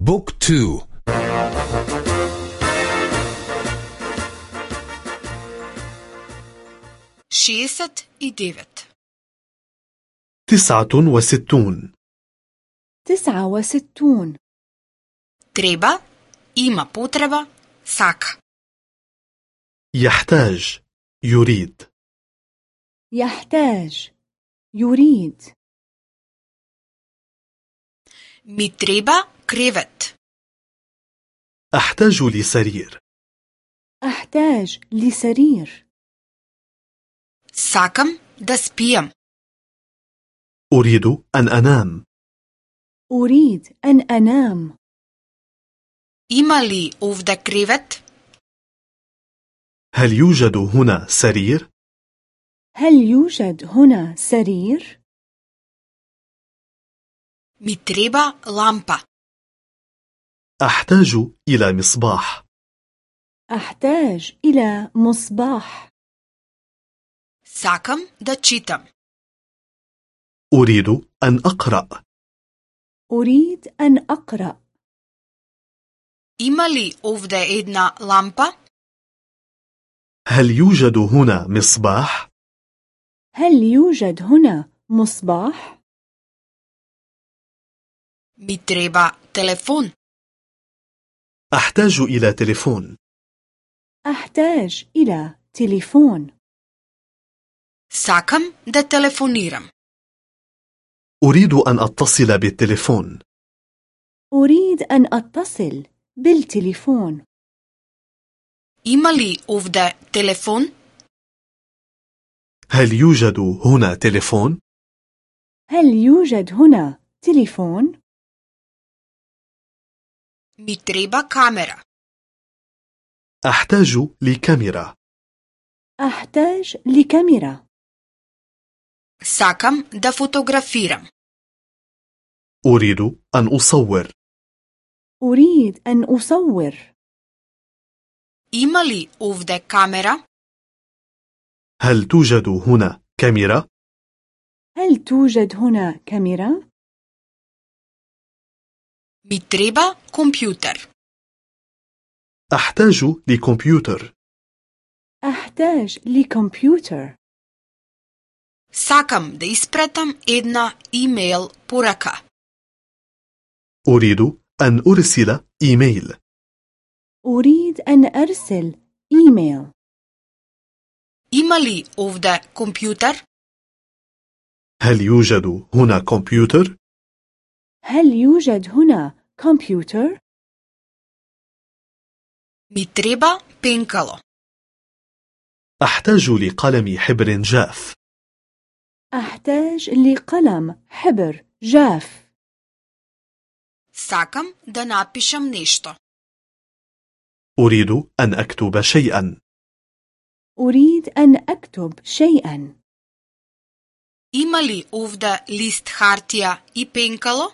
Book two. Шеесет и девет تسعة وستون. تسعة وستون. Треба има потреба сака. يحتاج يريد. يحتاج يريد. Ми треба кревет. أحتاج لسرير. أحتاج لسرير. Сакам да спијам. أريد أن أنام. أريد أن أنام. Има ли овде кревет هل يوجد هنا سرير؟ هل يوجد هنا سرير؟ مي تريبا لامبا أحتاج إلى مصباح. أحتاج إلى مصباح. ساكم دا تشيتم أريد أن أقرأ. أريد أن أقرأ. إما لي أوفدا إدنا لامبا هل يوجد هنا مصباح؟ هل يوجد هنا مصباح؟ تريبا تليفون أحتاج إلى تليفون. أحتاج إلى تليفون. ساكم دا تليفونيرم. أريد أن أتصل بالتليفون. أريد أن أتصل بالتليفون. ли овде телефон? هل يوجد هنا تليفون؟ هل يوجد هنا تليفون؟ Ми треба камера أحتاج لكاميرا. أحتاج لكاميرا. Сакам да фотографирам أريد أن أصور. أريد أن أصور. إما لي أوفدا كاميرا هل توجد هنا كاميرا؟ هل توجد هنا كاميرا؟ مي تريبا كمبيوتر أحتاج لكمبيوتر أحتاج لكمبيوتر Сакам да испратам една имейл порака. أريد أن أرسل إيميل أريد أن أرسل إيميل Има ли овде компјутер? هل يوجد هنا كمبيوتر؟ هل يوجد هنا كمبيوتر؟ Ми треба пенкало. أحتاج لقلم حبر جاف أحتاج لقلم حبر جاف Сакам да напишам нешто. أريد أن أكتب شيئا أريد أن أكتب شيئا Има ли овде лист хартија и пенкало?